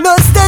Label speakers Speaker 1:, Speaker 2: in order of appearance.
Speaker 1: No stay.